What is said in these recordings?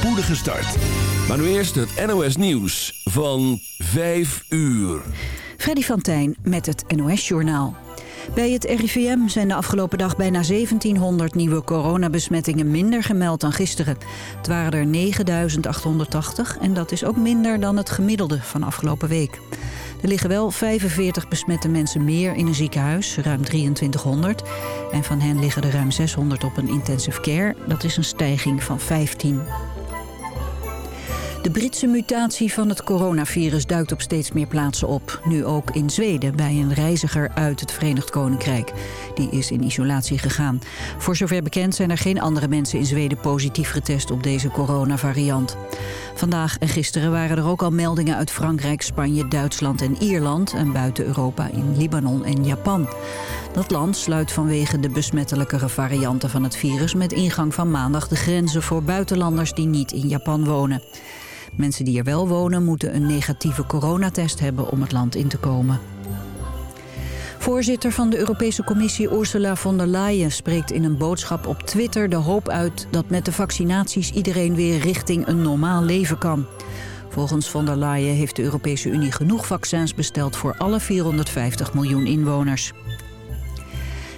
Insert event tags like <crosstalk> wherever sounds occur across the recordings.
spoedige start. Maar nu eerst het NOS Nieuws van 5 uur. Freddy van Tijn met het NOS Journaal. Bij het RIVM zijn de afgelopen dag bijna 1700 nieuwe coronabesmettingen minder gemeld dan gisteren. Het waren er 9880 en dat is ook minder dan het gemiddelde van afgelopen week. Er liggen wel 45 besmette mensen meer in een ziekenhuis, ruim 2300. En van hen liggen er ruim 600 op een intensive care. Dat is een stijging van 15. De Britse mutatie van het coronavirus duikt op steeds meer plaatsen op. Nu ook in Zweden bij een reiziger uit het Verenigd Koninkrijk. Die is in isolatie gegaan. Voor zover bekend zijn er geen andere mensen in Zweden positief getest op deze coronavariant. Vandaag en gisteren waren er ook al meldingen uit Frankrijk, Spanje, Duitsland en Ierland... en buiten Europa in Libanon en Japan. Dat land sluit vanwege de besmettelijkere varianten van het virus... met ingang van maandag de grenzen voor buitenlanders die niet in Japan wonen. Mensen die er wel wonen moeten een negatieve coronatest hebben om het land in te komen. Voorzitter van de Europese Commissie Ursula von der Leyen spreekt in een boodschap op Twitter de hoop uit dat met de vaccinaties iedereen weer richting een normaal leven kan. Volgens von der Leyen heeft de Europese Unie genoeg vaccins besteld voor alle 450 miljoen inwoners.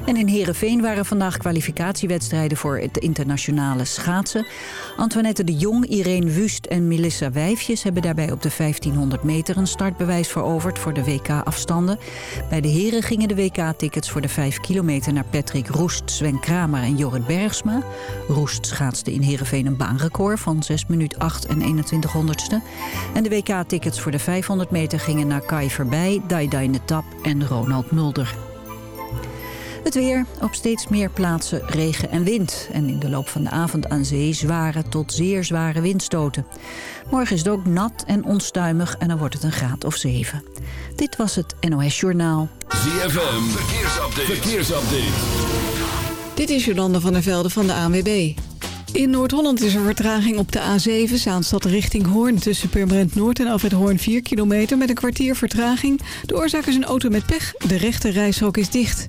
En in Heerenveen waren vandaag kwalificatiewedstrijden voor het internationale schaatsen. Antoinette de Jong, Irene Wust en Melissa Wijfjes hebben daarbij op de 1500 meter een startbewijs veroverd voor de WK-afstanden. Bij de heren gingen de WK-tickets voor de 5 kilometer naar Patrick Roest, Sven Kramer en Jorrit Bergsma. Roest schaatste in Heerenveen een baanrecord van 6 minuten 8 en 21 honderdste. En de WK-tickets voor de 500 meter gingen naar Kai Verbij, Dai Netap en Ronald Mulder. Het weer, op steeds meer plaatsen regen en wind. En in de loop van de avond aan zee zware tot zeer zware windstoten. Morgen is het ook nat en onstuimig en dan wordt het een graad of 7. Dit was het NOS Journaal. ZFM, verkeersupdate. verkeersupdate. Dit is Jolanda van der Velde van de ANWB. In Noord-Holland is er vertraging op de A7, Zaanstad richting Hoorn... tussen Purmerend Noord en Alfred Hoorn 4 kilometer met een kwartier vertraging. De oorzaak is een auto met pech, de rechte reishok is dicht.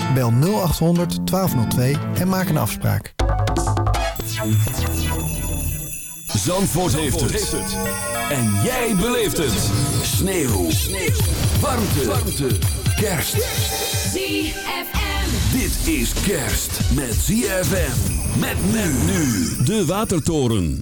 Bel 0800 1202 en maak een afspraak. Zandvoort, heeft, het. En jij beleeft het. Sneeuw. Sneeuw. Warmte. Warmte. Kerst. ZFM. Dit is kerst met ZFM. Met men nu. De Watertoren.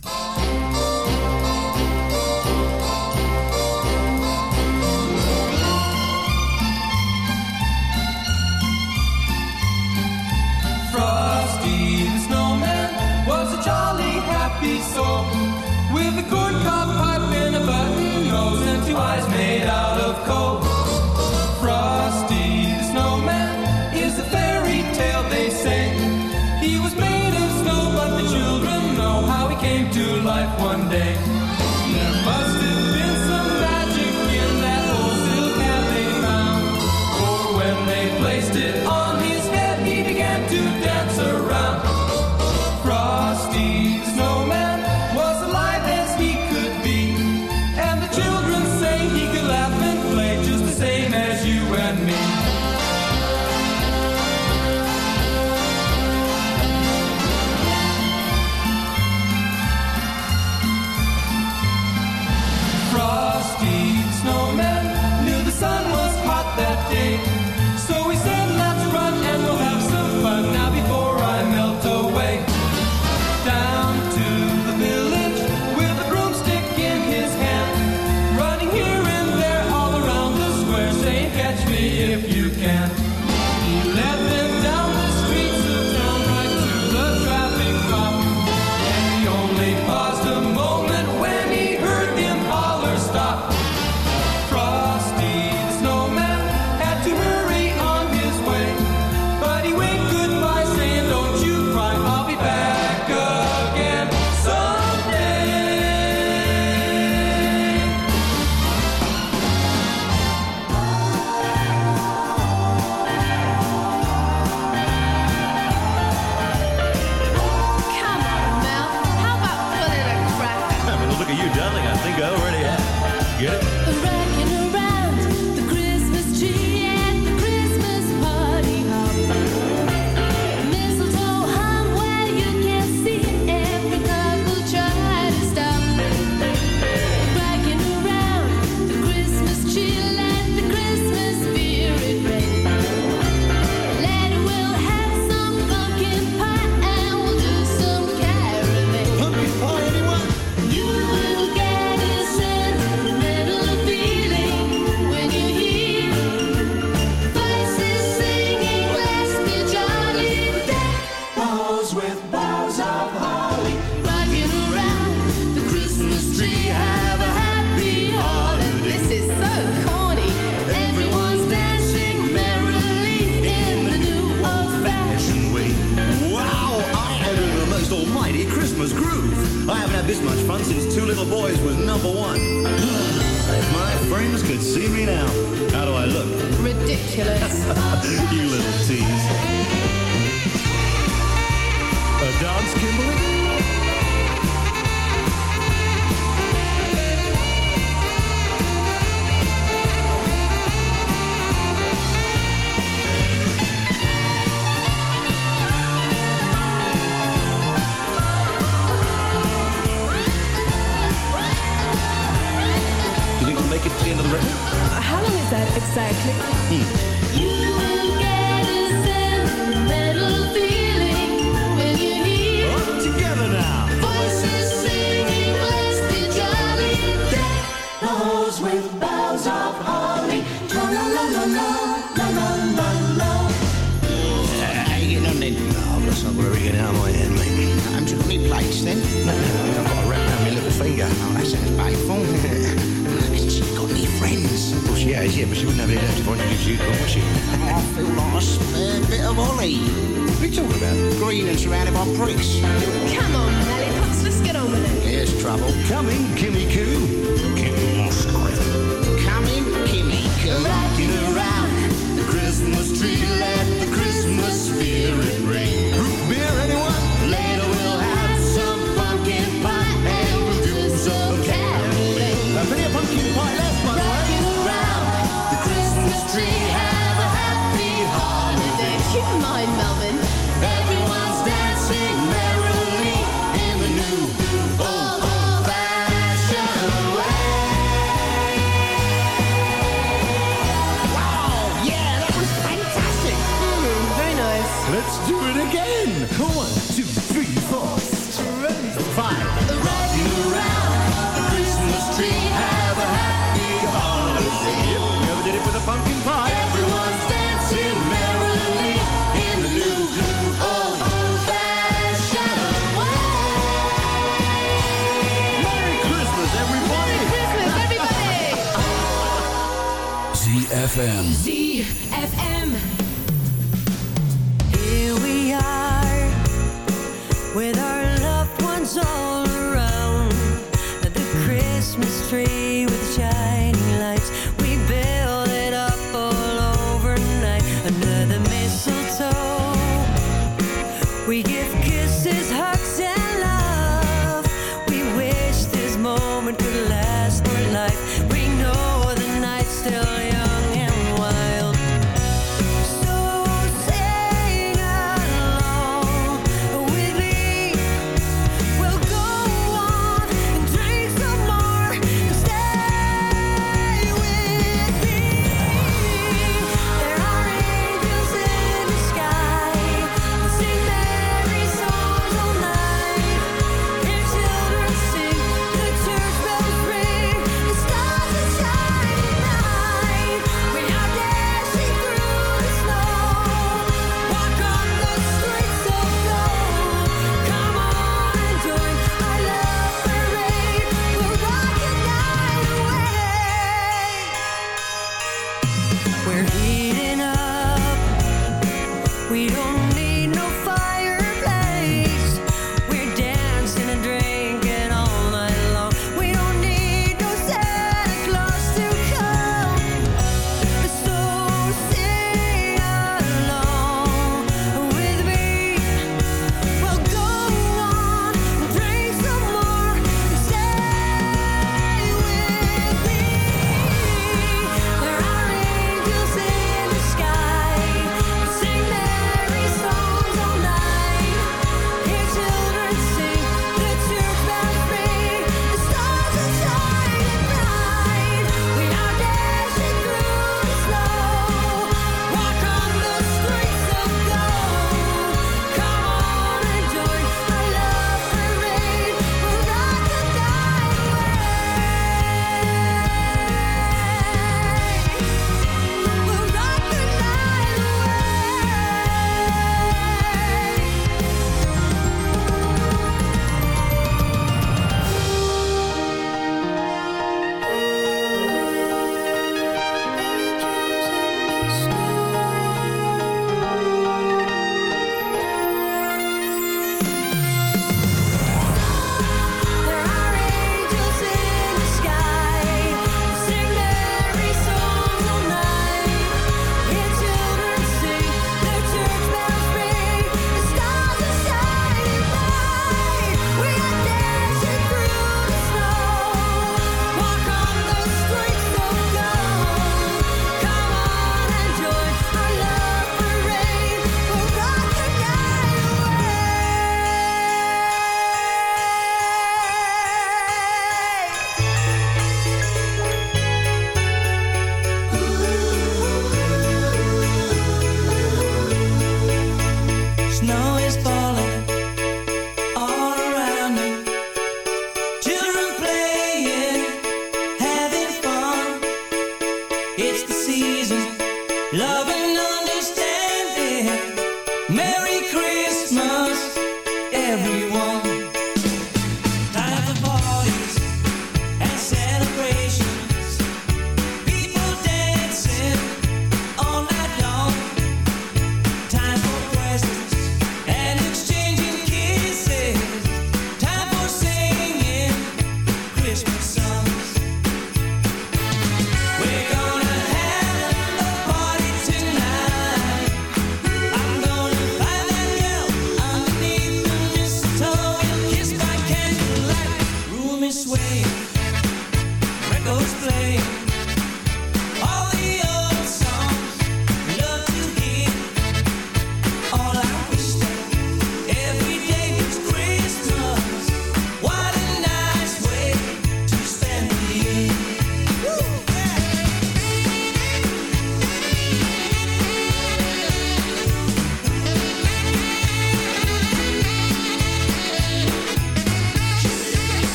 bells, with bells of holly. not gonna it out my hand, mate. I'm just then. I've got to wrap my little finger. That. Has got any friends? She has, yeah, but she wouldn't have any left if I introduced you, would she? I feel like a spare bit of holly. What are you talking about? Green and surrounded by. Come on, lollipops, let's get on with it. Here's trouble. Coming, Kimmy Coo. Looking around the Christmas tree ZFM. ZFM. Here we are with our loved ones all around the Christmas tree with shining lights. We build it up all overnight under the mistletoe. We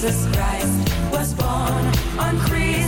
Jesus Christ was born on Christmas.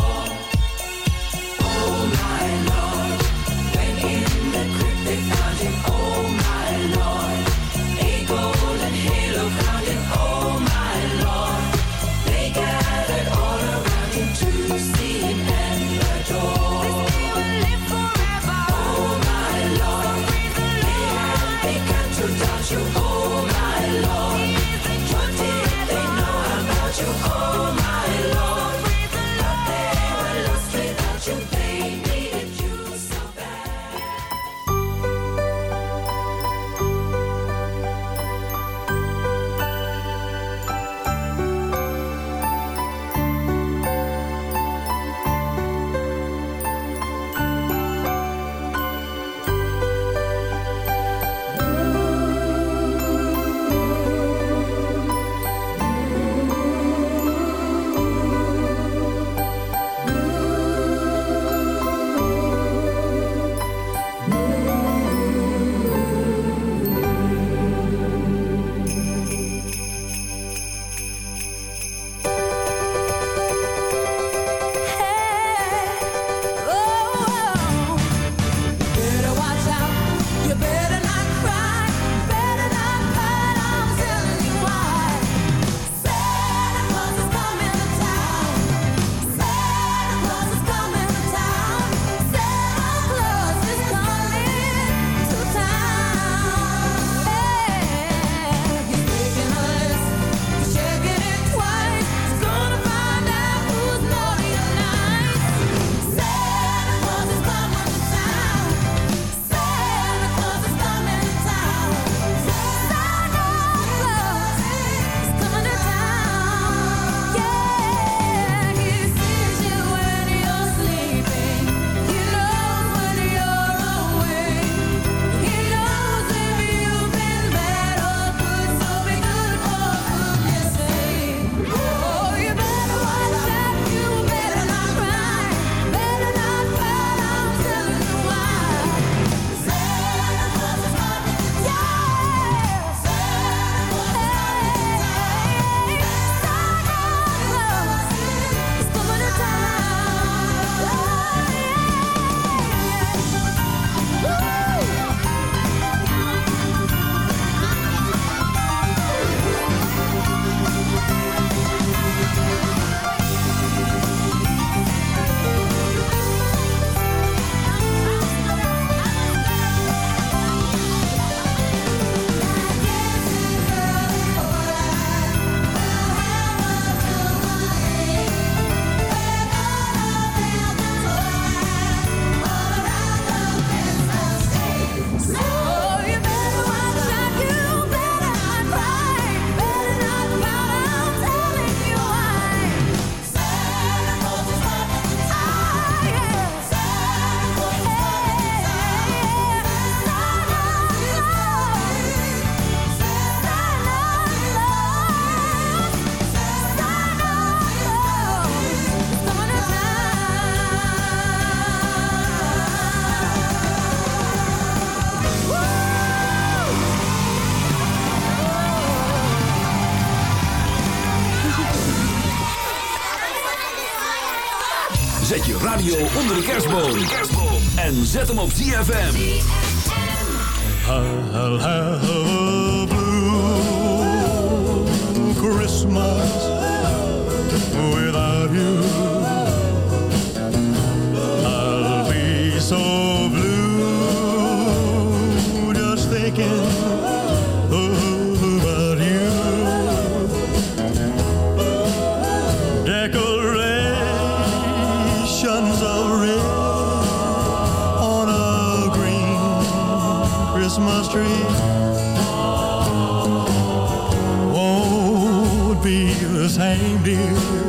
It's Zet hem op ZFM. dear.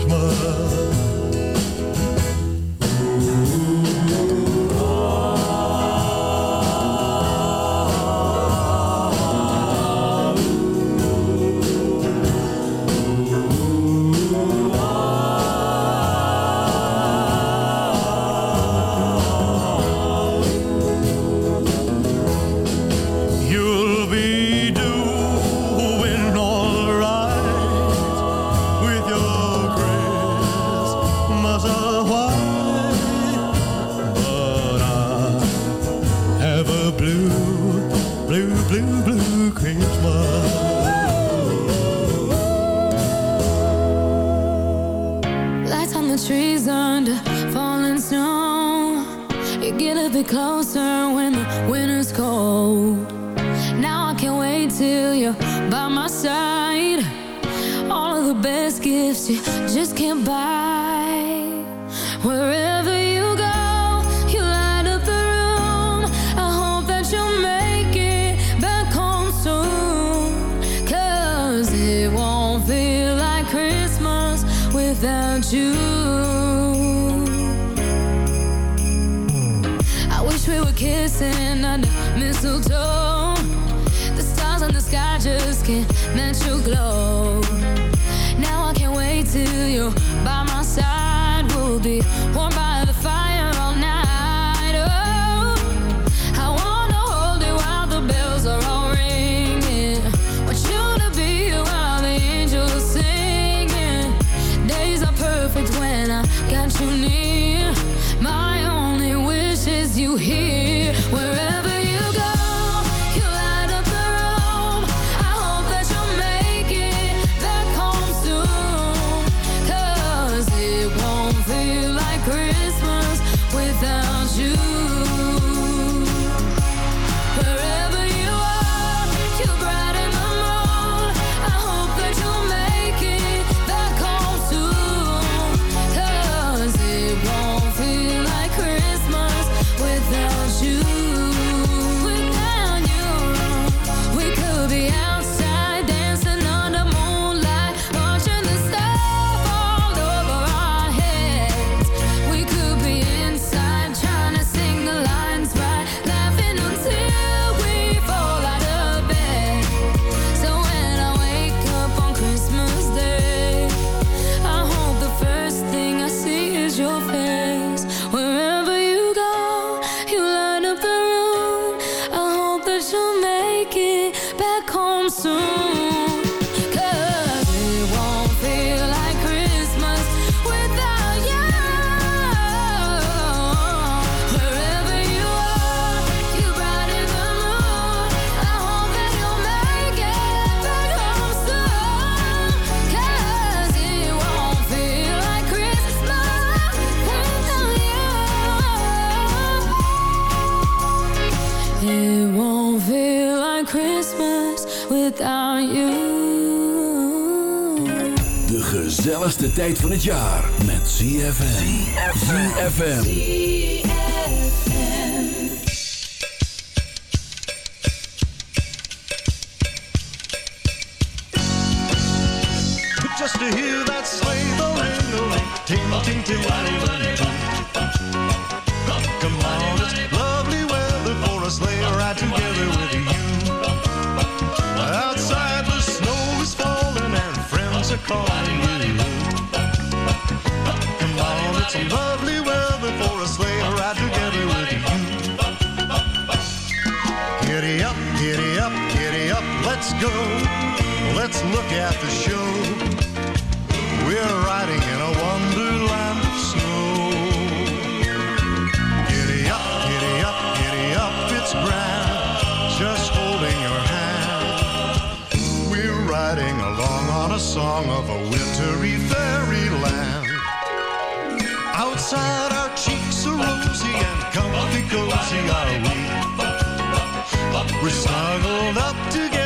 Christmas. tijd van het jaar met ZFM. ZFM. Just to hear that sleigh in the ting ting ting Let's go, let's look at the show. We're riding in a wonderland of snow. Giddy up, giddy up, giddy up, it's grand. Just holding your hand. We're riding along on a song of a wintry fairyland. Outside our cheeks are rosy and comfy cozy are we. We're snuggled up together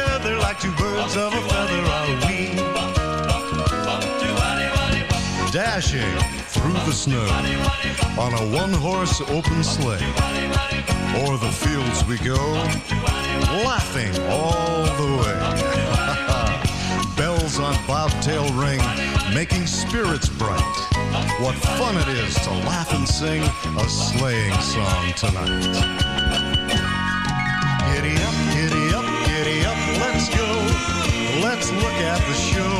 like two birds of a feather are we. Dashing through the snow on a one horse open sleigh. O'er the fields we go, laughing all the way. <laughs> Bells on bobtail ring, making spirits bright. What fun it is to laugh and sing a sleighing song tonight. Giddy up. let's look at the show.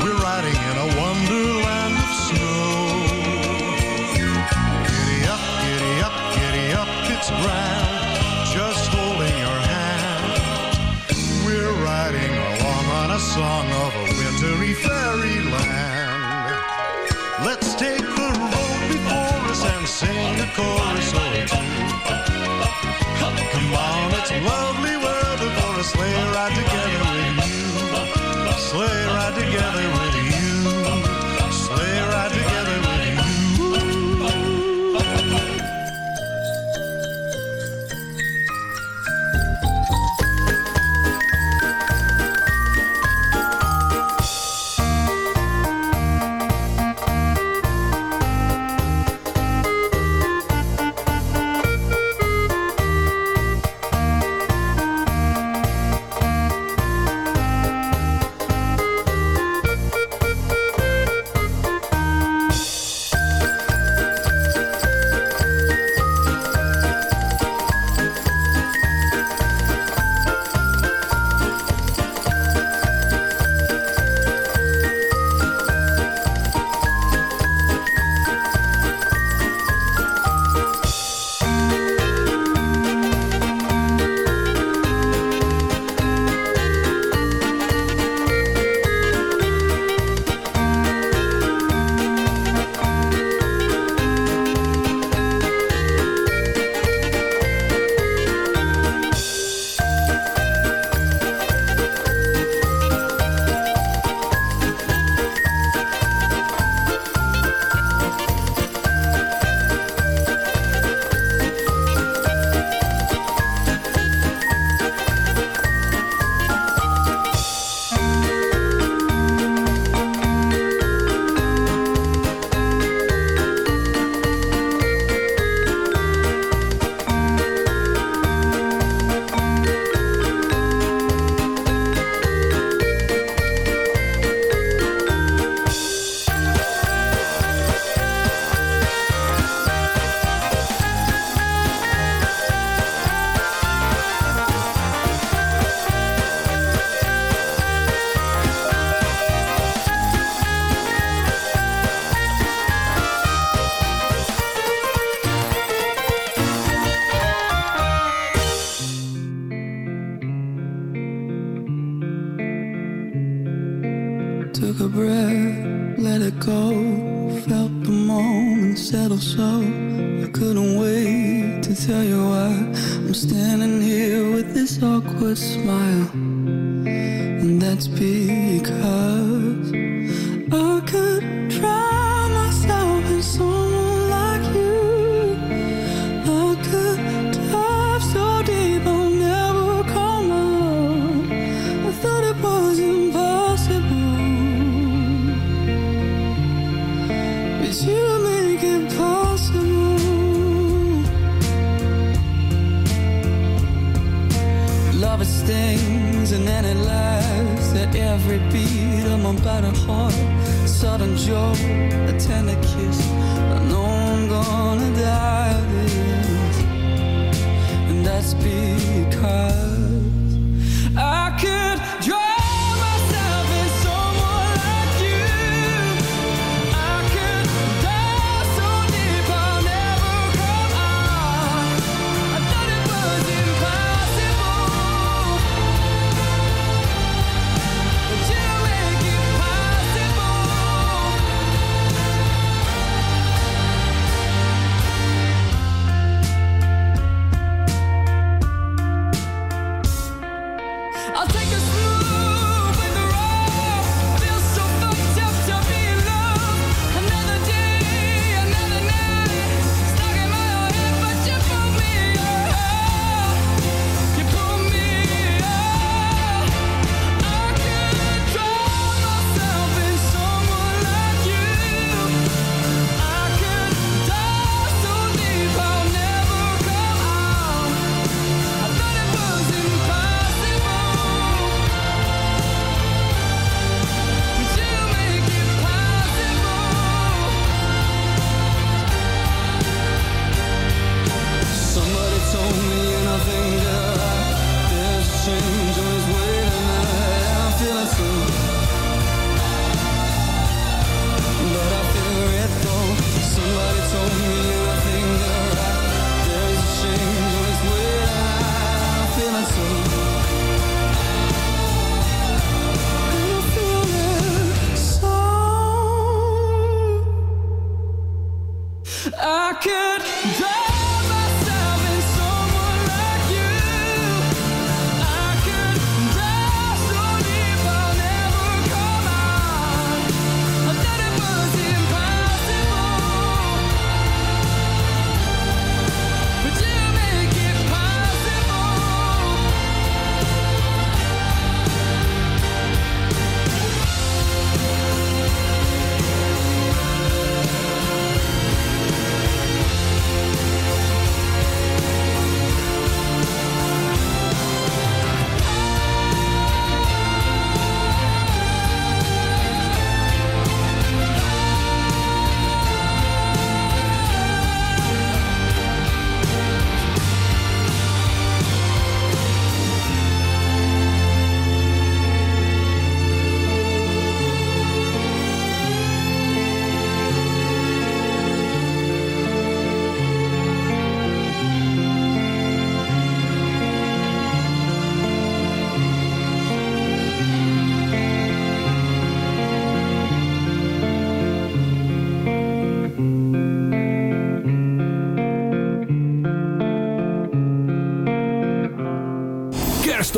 We're riding in a wonderland of snow. Giddy up, giddy up, giddy up, it's grand. Just holding your hand. We're riding along on a song of a wintry fairyland. Let's take the road before us and sing a chorus or two. Come on, it's lovely weather for a sleigh ride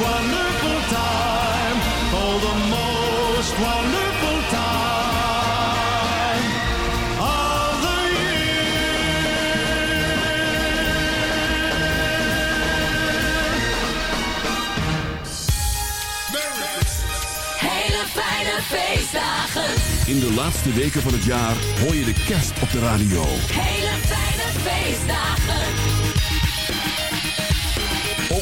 wonderful time. Oh, the most wonderful time of the Hele fijne feestdagen. In de laatste weken van het jaar hoor je de kerst op de radio. Hele fijne feestdagen.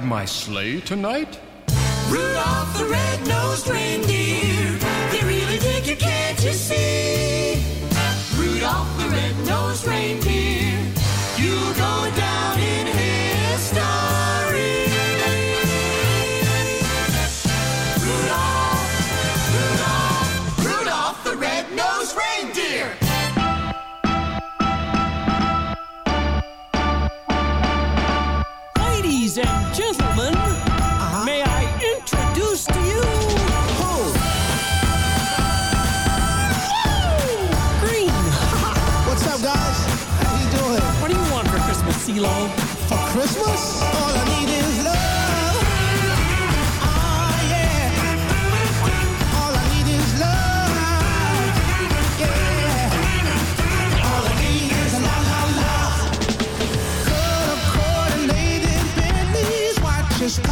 My sleigh tonight? just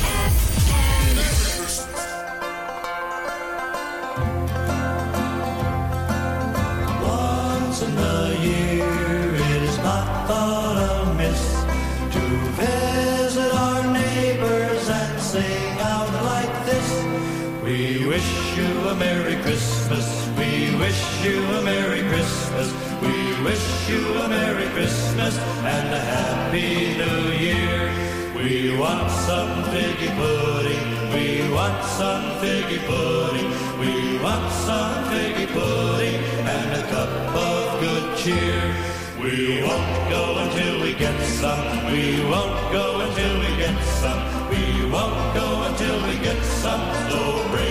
We want some figgy pudding. We want some figgy pudding. We want some figgy pudding and a cup of good cheer. We won't go until we get some. We won't go until we get some. We won't go until we get some. So bring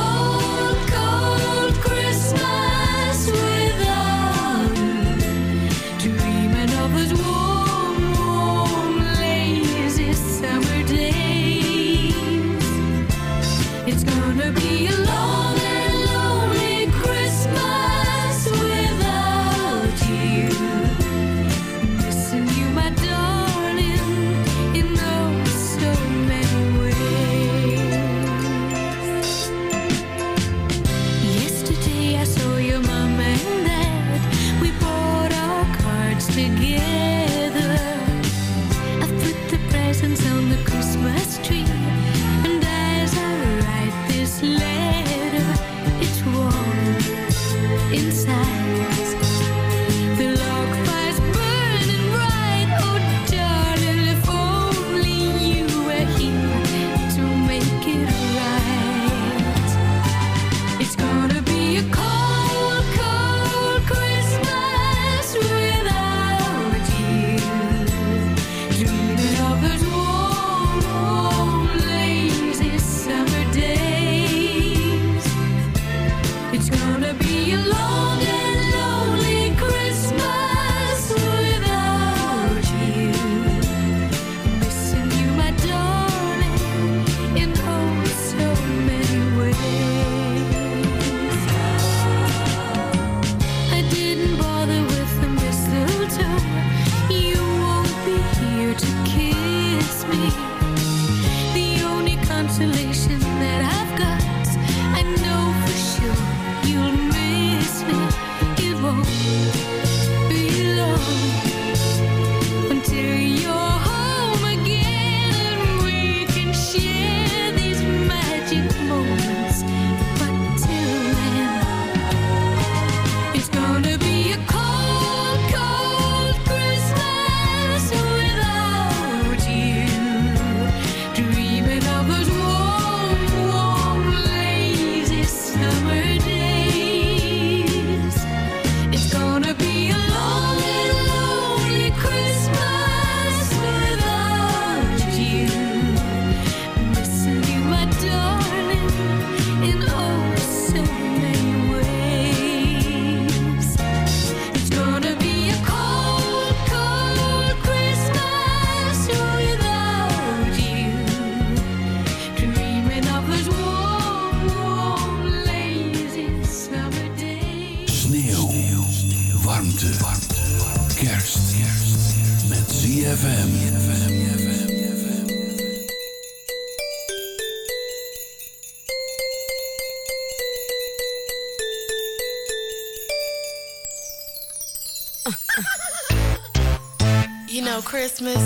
Christmas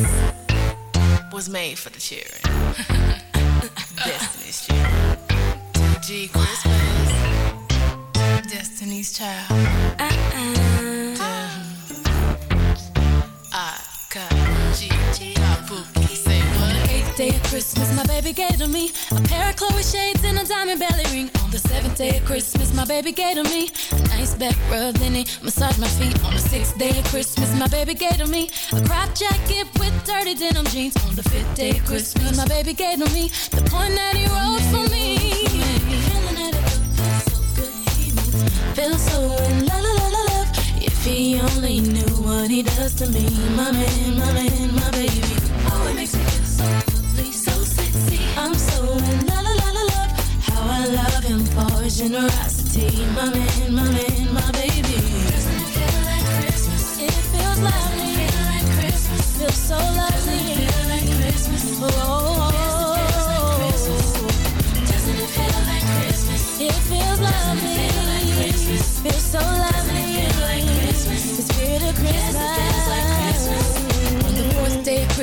was made for the children. <laughs> Destiny's Child. G Christmas. Destiny's Child. Uh-uh. I got G. Kabuki. Say what? eighth day of Christmas, my baby gave to me a pair of Chloe shades and a diamond belly ring. Seventh day of Christmas, my baby gave to me a nice back rub, then he massaged my feet. On the sixth day of Christmas, my baby gave to me a crop jacket with dirty denim jeans. On the fifth day of Christmas, my baby gave to me the point that he wrote for me. Feel so in la la la love. If he only knew what he does to me, my man, my man, my baby. Oh, it makes me generosity, my man, my man, my baby. Doesn't it feel like Christmas? It feels lovely. It Feel like Christmas. Feels so lovely. Doesn't it Feel like Christmas. Oh, oh, oh. Doesn't it feel like Christmas? It feels lovely.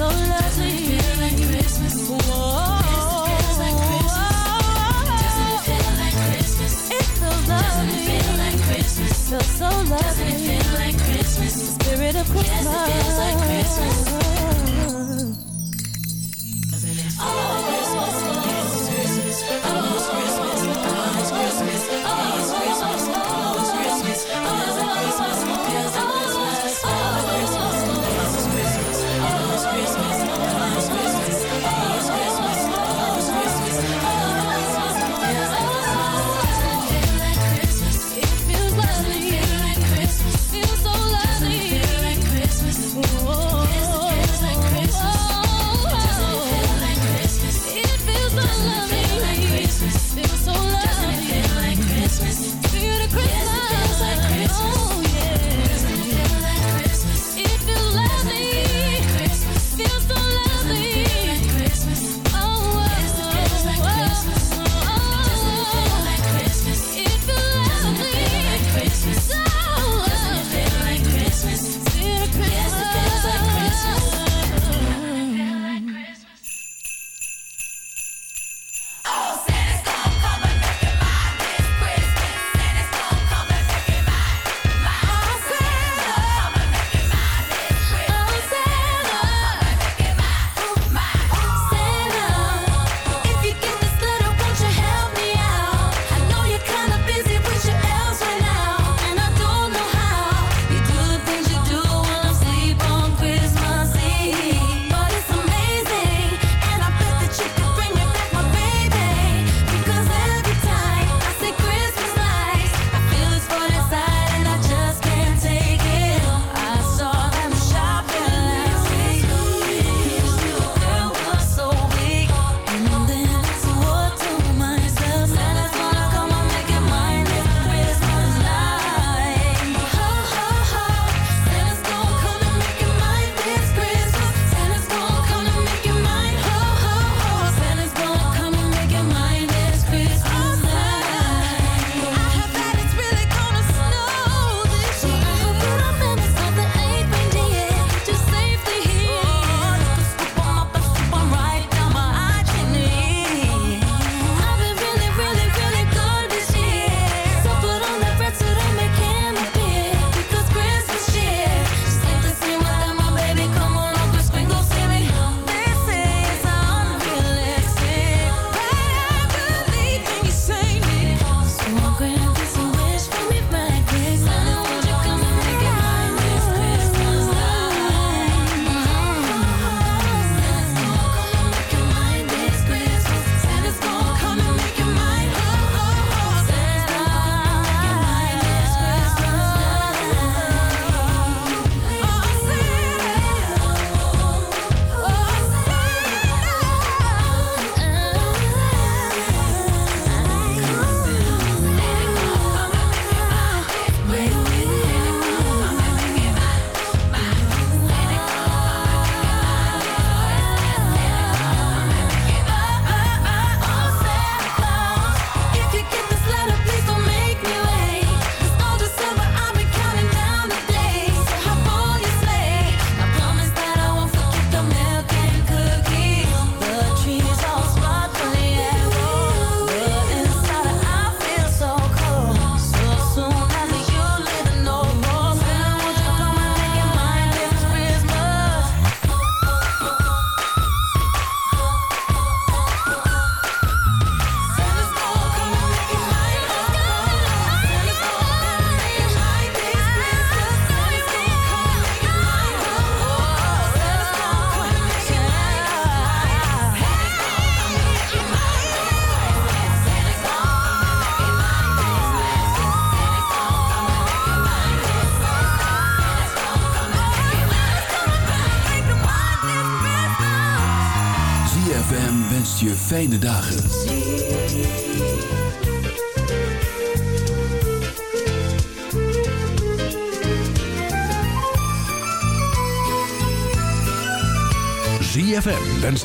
so lovely. Doesn't it feel like Christmas? Whoa. Doesn't it feel like Christmas? It feels lovely. Doesn't it feel like Christmas? Feels so lovely. Doesn't it feel like Christmas? The spirit of Christmas. Yes, it feels like Christmas. It